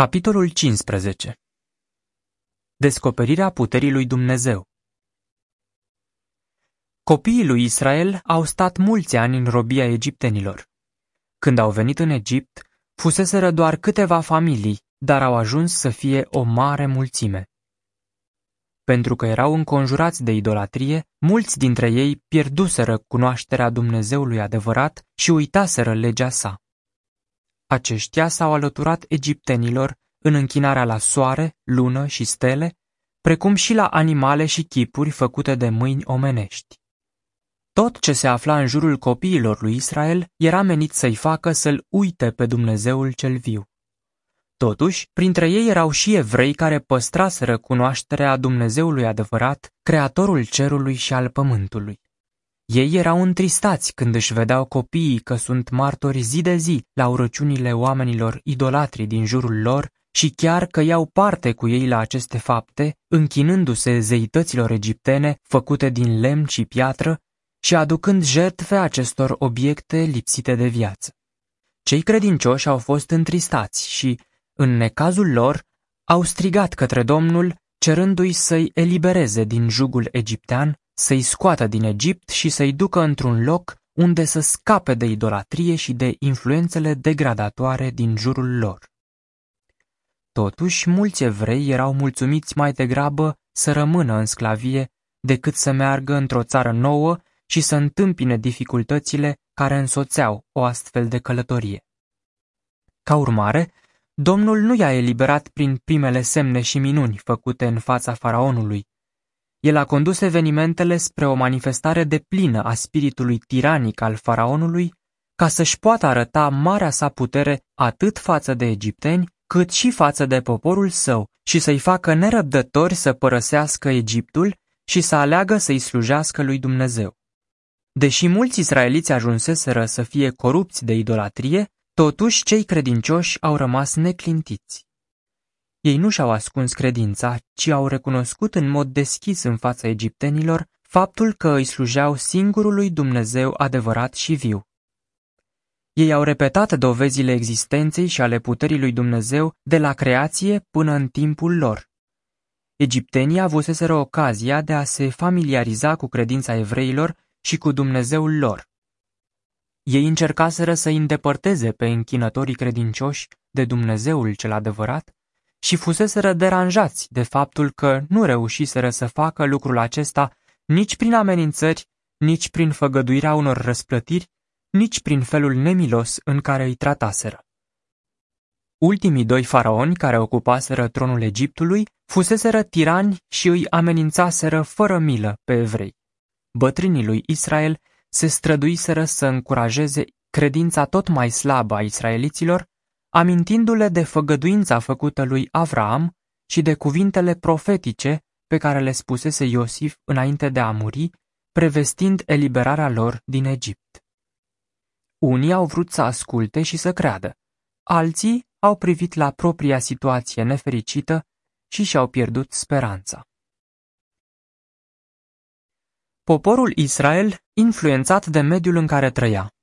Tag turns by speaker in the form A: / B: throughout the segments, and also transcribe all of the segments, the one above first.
A: Capitolul 15 Descoperirea puterii lui Dumnezeu Copiii lui Israel au stat mulți ani în robia egiptenilor. Când au venit în Egipt, fuseseră doar câteva familii, dar au ajuns să fie o mare mulțime. Pentru că erau înconjurați de idolatrie, mulți dintre ei pierduseră cunoașterea Dumnezeului adevărat și uitaseră legea sa. Aceștia s-au alăturat egiptenilor în închinarea la soare, lună și stele, precum și la animale și chipuri făcute de mâini omenești. Tot ce se afla în jurul copiilor lui Israel era menit să-i facă să-l uite pe Dumnezeul cel viu. Totuși, printre ei erau și evrei care păstraseră cunoașterea Dumnezeului adevărat, creatorul cerului și al pământului. Ei erau întristați când își vedeau copiii că sunt martori zi de zi la urăciunile oamenilor idolatri din jurul lor și chiar că iau parte cu ei la aceste fapte, închinându-se zeităților egiptene făcute din lemn și piatră și aducând jertfe acestor obiecte lipsite de viață. Cei credincioși au fost întristați și, în necazul lor, au strigat către Domnul, cerându-i să-i elibereze din jugul egiptean să-i scoată din Egipt și să-i ducă într-un loc unde să scape de idolatrie și de influențele degradatoare din jurul lor. Totuși, mulți evrei erau mulțumiți mai degrabă să rămână în sclavie decât să meargă într-o țară nouă și să întâmpine dificultățile care însoțeau o astfel de călătorie. Ca urmare, Domnul nu i-a eliberat prin primele semne și minuni făcute în fața faraonului, el a condus evenimentele spre o manifestare de plină a spiritului tiranic al faraonului, ca să-și poată arăta marea sa putere atât față de egipteni, cât și față de poporul său și să-i facă nerăbdători să părăsească Egiptul și să aleagă să-i slujească lui Dumnezeu. Deși mulți israeliți ajunseseră să fie corupți de idolatrie, totuși cei credincioși au rămas neclintiți. Ei nu și-au ascuns credința, ci au recunoscut în mod deschis în fața egiptenilor faptul că îi slujeau singurului Dumnezeu adevărat și viu. Ei au repetat dovezile existenței și ale puterii lui Dumnezeu de la creație până în timpul lor. Egiptenii avuseseră ocazia de a se familiariza cu credința evreilor și cu Dumnezeul lor. Ei încercaseră să îndepărteze pe închinătorii credincioși de Dumnezeul cel adevărat și fuseseră deranjați de faptul că nu reușiseră să facă lucrul acesta nici prin amenințări, nici prin făgăduirea unor răsplătiri, nici prin felul nemilos în care îi trataseră. Ultimii doi faraoni care ocupaseră tronul Egiptului fuseseră tirani și îi amenințaseră fără milă pe evrei. Bătrânii lui Israel se străduiseră să încurajeze credința tot mai slabă a israeliților amintindu-le de făgăduința făcută lui Avraam și de cuvintele profetice pe care le spusese Iosif înainte de a muri, prevestind eliberarea lor din Egipt. Unii au vrut să asculte și să creadă, alții au privit la propria situație nefericită și și-au pierdut speranța. Poporul Israel, influențat de mediul în care trăia.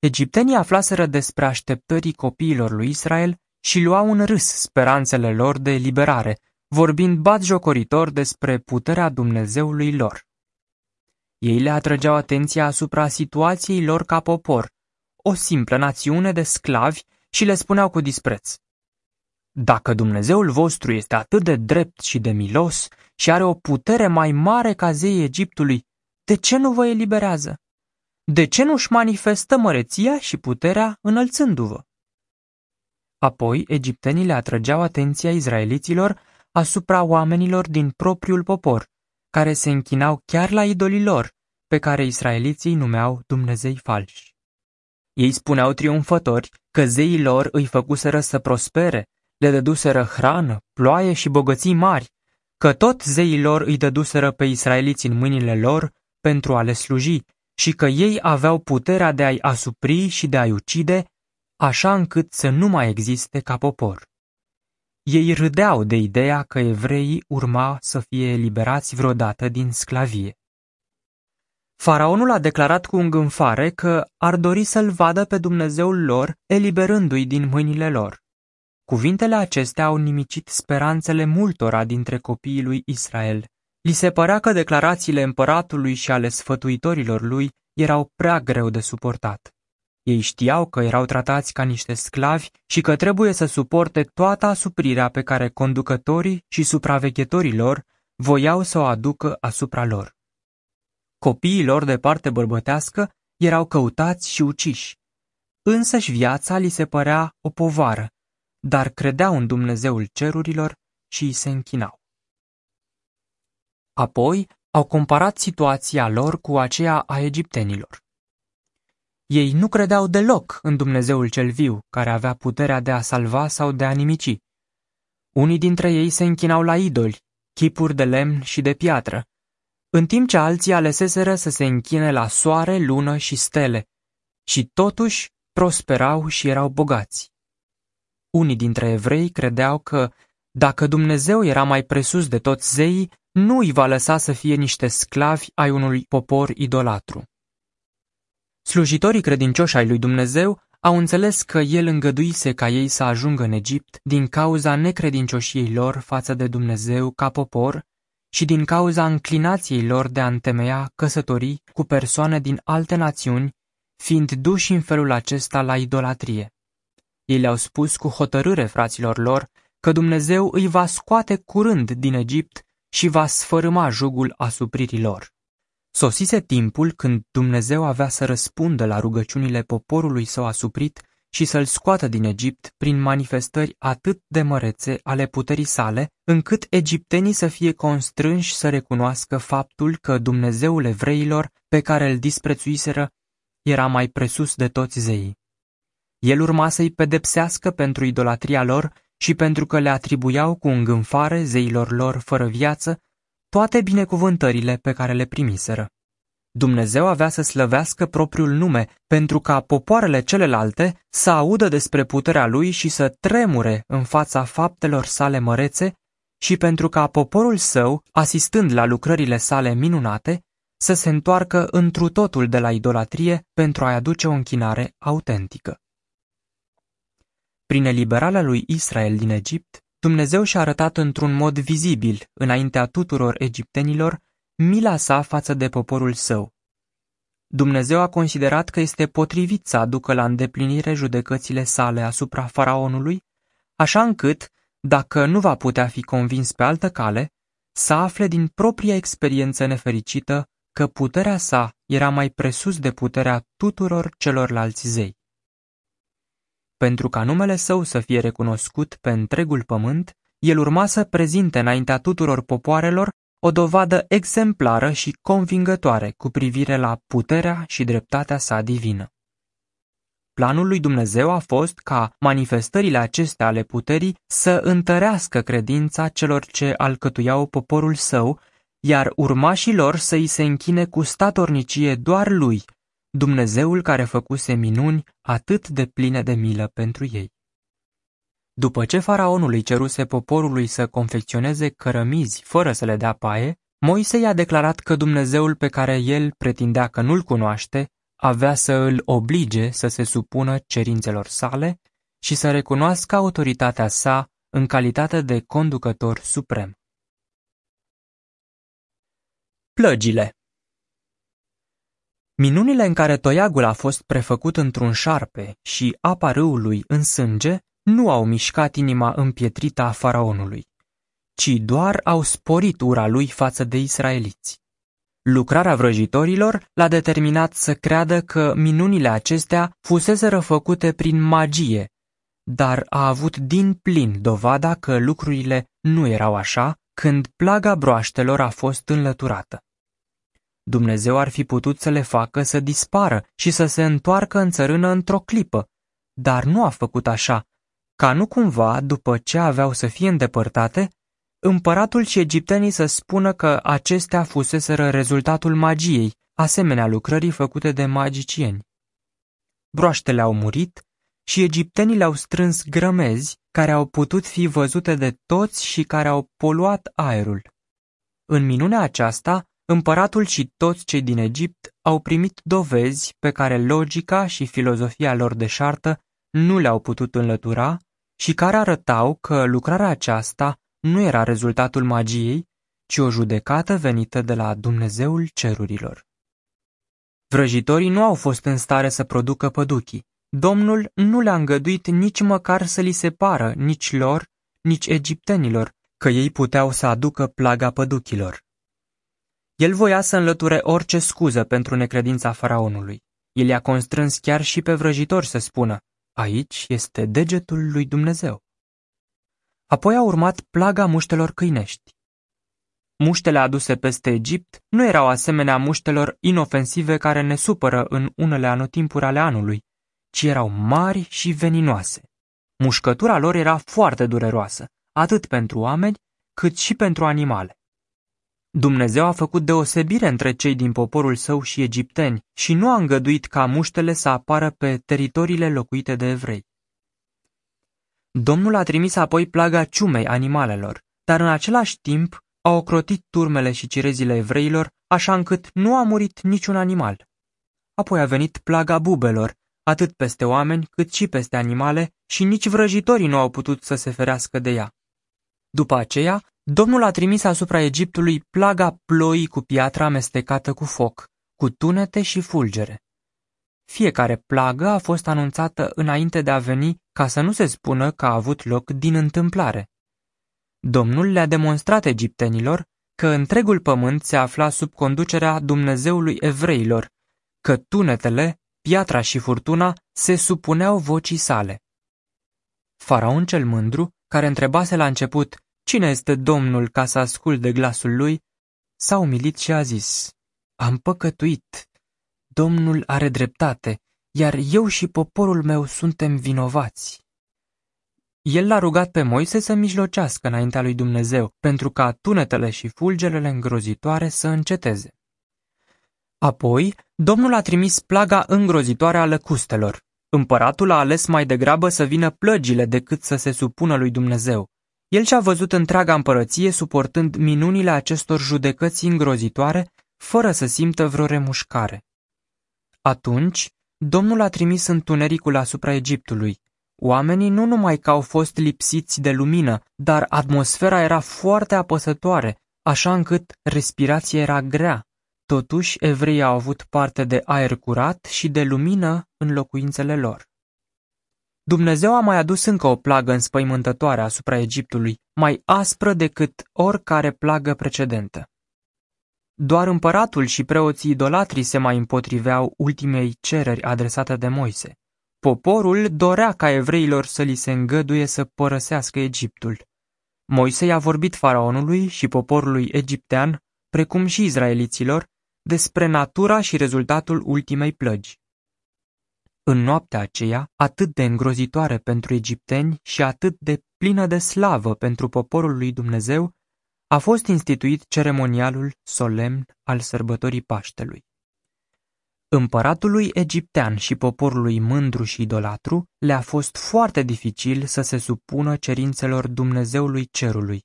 A: Egiptenii aflaseră despre așteptării copiilor lui Israel și luau în râs speranțele lor de eliberare, vorbind batjocoritor despre puterea Dumnezeului lor. Ei le atrăgeau atenția asupra situației lor ca popor, o simplă națiune de sclavi și le spuneau cu dispreț. Dacă Dumnezeul vostru este atât de drept și de milos și are o putere mai mare ca zeii Egiptului, de ce nu vă eliberează? De ce nu-și manifestă măreția și puterea înălțându-vă? Apoi, egiptenii le atrăgeau atenția izraeliților asupra oamenilor din propriul popor, care se închinau chiar la idolii lor, pe care israeliții numeau Dumnezei falși. Ei spuneau triumfători că zeii lor îi făcuseră să prospere, le dăduseră hrană, ploaie și bogății mari, că tot zeii lor îi dăduseră pe israeliți în mâinile lor pentru a le sluji și că ei aveau puterea de a-i asupri și de a-i ucide, așa încât să nu mai existe ca popor. Ei râdeau de ideea că evreii urma să fie eliberați vreodată din sclavie. Faraonul a declarat cu îngânfare că ar dori să-l vadă pe Dumnezeul lor eliberându-i din mâinile lor. Cuvintele acestea au nimicit speranțele multora dintre copiii lui Israel. Li se părea că declarațiile împăratului și ale sfătuitorilor lui erau prea greu de suportat. Ei știau că erau tratați ca niște sclavi și că trebuie să suporte toată asuprirea pe care conducătorii și supraveghetorii lor voiau să o aducă asupra lor. Copiii lor de parte bărbătească erau căutați și uciși. Însăși viața li se părea o povară, dar credeau în Dumnezeul cerurilor și îi se închinau. Apoi au comparat situația lor cu aceea a egiptenilor. Ei nu credeau deloc în Dumnezeul cel viu, care avea puterea de a salva sau de a nimici. Unii dintre ei se închinau la idoli, chipuri de lemn și de piatră, în timp ce alții aleseseră să se închine la soare, lună și stele, și totuși prosperau și erau bogați. Unii dintre evrei credeau că, dacă Dumnezeu era mai presus de toți zeii, nu îi va lăsa să fie niște sclavi ai unui popor idolatru. Slujitorii credincioși ai lui Dumnezeu au înțeles că el îngăduise ca ei să ajungă în Egipt din cauza necredincioșiei lor față de Dumnezeu ca popor și din cauza înclinației lor de a întemeia căsătorii cu persoane din alte națiuni, fiind duși în felul acesta la idolatrie. Ei le-au spus cu hotărâre fraților lor că Dumnezeu îi va scoate curând din Egipt și va sfărâma jugul asupririi lor. Sosise timpul când Dumnezeu avea să răspundă la rugăciunile poporului său asuprit și să-l scoată din Egipt prin manifestări atât de mărețe ale puterii sale, încât egiptenii să fie constrânși să recunoască faptul că Dumnezeul evreilor, pe care îl disprețuiseră, era mai presus de toți zeii. El urma să-i pedepsească pentru idolatria lor și pentru că le atribuiau cu îngânfare zeilor lor fără viață toate binecuvântările pe care le primiseră. Dumnezeu avea să slăvească propriul nume pentru ca popoarele celelalte să audă despre puterea lui și să tremure în fața faptelor sale mărețe și pentru ca poporul său, asistând la lucrările sale minunate, să se întoarcă întru totul de la idolatrie pentru a-i aduce o închinare autentică. Prin eliberarea lui Israel din Egipt, Dumnezeu și-a arătat într-un mod vizibil, înaintea tuturor egiptenilor, mila sa față de poporul său. Dumnezeu a considerat că este potrivit să aducă la îndeplinire judecățile sale asupra faraonului, așa încât, dacă nu va putea fi convins pe altă cale, să afle din propria experiență nefericită că puterea sa era mai presus de puterea tuturor celorlalți zei. Pentru ca numele său să fie recunoscut pe întregul pământ, el urma să prezinte înaintea tuturor popoarelor o dovadă exemplară și convingătoare cu privire la puterea și dreptatea sa divină. Planul lui Dumnezeu a fost ca manifestările acestea ale puterii să întărească credința celor ce alcătuiau poporul său, iar urmașii lor să îi se închine cu statornicie doar lui, Dumnezeul care făcuse minuni atât de pline de milă pentru ei. După ce faraonul îi ceruse poporului să confecționeze cărămizi fără să le dea paie, Moise i-a declarat că Dumnezeul pe care el pretindea că nu-l cunoaște avea să îl oblige să se supună cerințelor sale și să recunoască autoritatea sa în calitate de conducător suprem. Plăgile Minunile în care toiagul a fost prefăcut într-un șarpe și apa râului în sânge nu au mișcat inima împietrită a faraonului, ci doar au sporit ura lui față de israeliți. Lucrarea vrăjitorilor l-a determinat să creadă că minunile acestea fuseseră făcute prin magie, dar a avut din plin dovada că lucrurile nu erau așa când plaga broaștelor a fost înlăturată. Dumnezeu ar fi putut să le facă să dispară și să se întoarcă în țărână într-o clipă, dar nu a făcut așa, ca nu cumva, după ce aveau să fie îndepărtate, împăratul și egiptenii să spună că acestea fuseseră rezultatul magiei, asemenea lucrării făcute de magicieni. Broaștele au murit și egiptenii le-au strâns grămezi care au putut fi văzute de toți și care au poluat aerul. În minunea aceasta, împăratul și toți cei din Egipt au primit dovezi pe care logica și filozofia lor deșartă nu le-au putut înlătura și care arătau că lucrarea aceasta nu era rezultatul magiei, ci o judecată venită de la Dumnezeul cerurilor. Vrăjitorii nu au fost în stare să producă păduchii. Domnul nu le-a îngăduit nici măcar să li se pară, nici lor, nici egiptenilor, că ei puteau să aducă plaga păduchilor. El voia să înlăture orice scuză pentru necredința faraonului. El i-a constrâns chiar și pe vrăjitori să spună, aici este degetul lui Dumnezeu. Apoi a urmat plaga muștelor câinești. Muștele aduse peste Egipt nu erau asemenea muștelor inofensive care ne supără în unele anotimpuri ale anului, ci erau mari și veninoase. Mușcătura lor era foarte dureroasă, atât pentru oameni cât și pentru animale. Dumnezeu a făcut deosebire între cei din poporul său și egipteni și nu a îngăduit ca muștele să apară pe teritoriile locuite de evrei. Domnul a trimis apoi plaga ciumei animalelor, dar în același timp a ocrotit turmele și cirezile evreilor, așa încât nu a murit niciun animal. Apoi a venit plaga bubelor, atât peste oameni cât și peste animale, și nici vrăjitorii nu au putut să se ferească de ea. După aceea, Domnul a trimis asupra Egiptului plaga ploii cu piatră amestecată cu foc, cu tunete și fulgere. Fiecare plagă a fost anunțată înainte de a veni ca să nu se spună că a avut loc din întâmplare. Domnul le-a demonstrat egiptenilor că întregul pământ se afla sub conducerea Dumnezeului evreilor, că tunetele, piatra și furtuna se supuneau vocii sale. Faraon cel mândru, care întrebase la început cine este Domnul ca să ascult de glasul lui, s-a umilit și a zis, am păcătuit, Domnul are dreptate, iar eu și poporul meu suntem vinovați. El l-a rugat pe Moise să mijlocească înaintea lui Dumnezeu, pentru ca tunetele și fulgerele îngrozitoare să înceteze. Apoi, Domnul a trimis plaga îngrozitoare a lăcustelor. Împăratul a ales mai degrabă să vină plăgile decât să se supună lui Dumnezeu. El și-a văzut întreaga împărăție suportând minunile acestor judecăți îngrozitoare, fără să simtă vreo remușcare. Atunci, Domnul a trimis întunericul asupra Egiptului. Oamenii nu numai că au fost lipsiți de lumină, dar atmosfera era foarte apăsătoare, așa încât respirația era grea. Totuși, evreii au avut parte de aer curat și de lumină în locuințele lor. Dumnezeu a mai adus încă o plagă înspăimântătoare asupra Egiptului, mai aspră decât oricare plagă precedentă. Doar împăratul și preoții idolatrii se mai împotriveau ultimei cereri adresate de Moise. Poporul dorea ca evreilor să li se îngăduie să părăsească Egiptul. Moise i-a vorbit faraonului și poporului egiptean, precum și izraeliților, despre natura și rezultatul ultimei plăgi. În noaptea aceea, atât de îngrozitoare pentru egipteni și atât de plină de slavă pentru poporul lui Dumnezeu, a fost instituit ceremonialul solemn al sărbătorii Paștelui. Împăratului egiptean și poporului mândru și idolatru le-a fost foarte dificil să se supună cerințelor Dumnezeului cerului.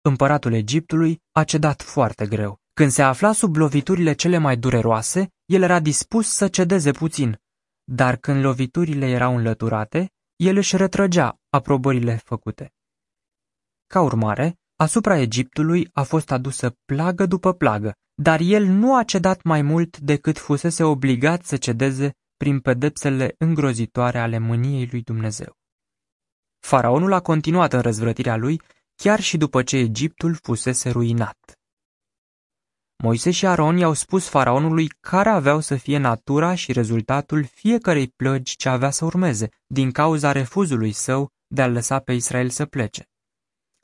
A: Împăratul Egiptului a cedat foarte greu. Când se afla sub loviturile cele mai dureroase, el era dispus să cedeze puțin, dar când loviturile erau înlăturate, el își retrăgea aprobările făcute. Ca urmare, asupra Egiptului a fost adusă plagă după plagă, dar el nu a cedat mai mult decât fusese obligat să cedeze prin pedepsele îngrozitoare ale mâniei lui Dumnezeu. Faraonul a continuat în răzvrătirea lui chiar și după ce Egiptul fusese ruinat. Moise și Aron i-au spus faraonului care aveau să fie natura și rezultatul fiecărei plăgi ce avea să urmeze, din cauza refuzului său de a lăsa pe Israel să plece.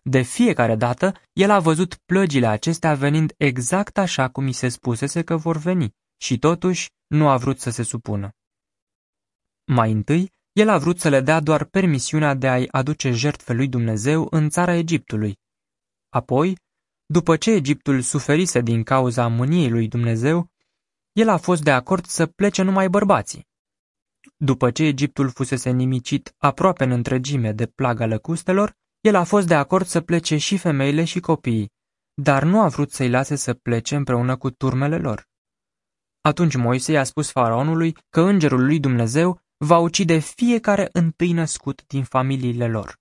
A: De fiecare dată, el a văzut plăgile acestea venind exact așa cum i se spusese că vor veni și totuși nu a vrut să se supună. Mai întâi, el a vrut să le dea doar permisiunea de a-i aduce jertfe lui Dumnezeu în țara Egiptului. Apoi, după ce Egiptul suferise din cauza mâniei lui Dumnezeu, el a fost de acord să plece numai bărbații. După ce Egiptul fusese nimicit aproape în întregime de plaga lăcustelor, el a fost de acord să plece și femeile și copiii, dar nu a vrut să-i lase să plece împreună cu turmele lor. Atunci Moise i-a spus faraonului că îngerul lui Dumnezeu va ucide fiecare întâi născut din familiile lor.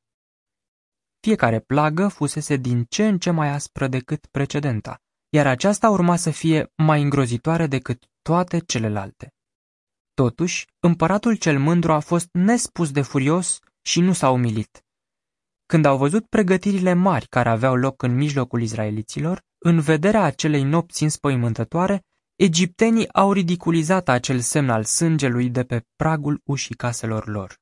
A: Fiecare plagă fusese din ce în ce mai aspră decât precedenta, iar aceasta urma să fie mai îngrozitoare decât toate celelalte. Totuși, împăratul cel mândru a fost nespus de furios și nu s-a umilit. Când au văzut pregătirile mari care aveau loc în mijlocul izraeliților, în vederea acelei nopți înspăimântătoare, egiptenii au ridiculizat acel semn al sângelui de pe pragul ușii caselor lor.